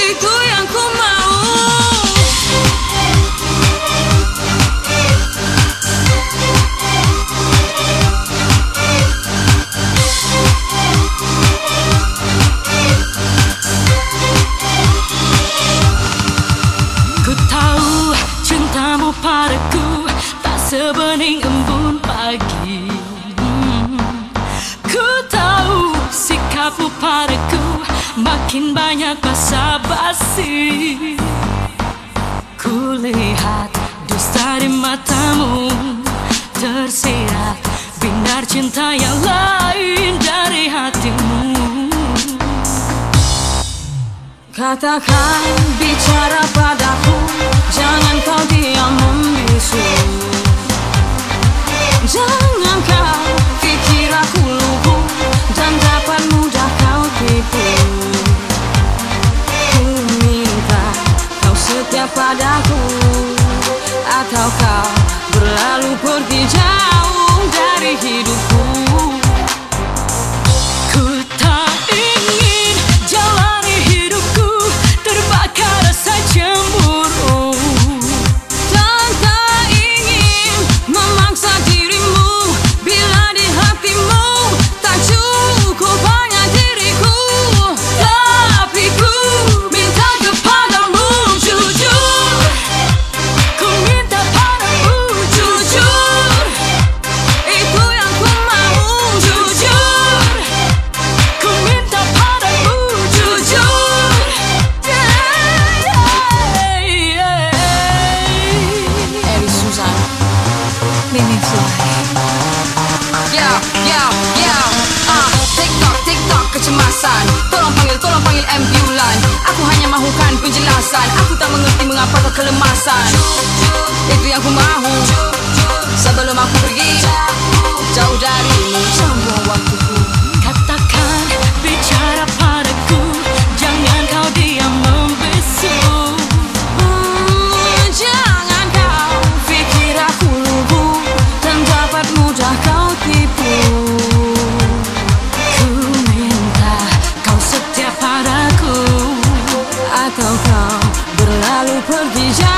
Itu yang ku mau cintamu padaku Tak sebening embun pagi hmm. Ku tahu sikapmu padaku Makin banyak basa-basi Kulihat dusta di matamu. Tersirat binar cinta yang lain dari hatimu. Katakan bicara padaku Jangan padaku? Atau kau berlalu pergi jauh dari hidupku? Yeah, yeah, yeah. Uh, tick tock, tick tock, my sign. provijar.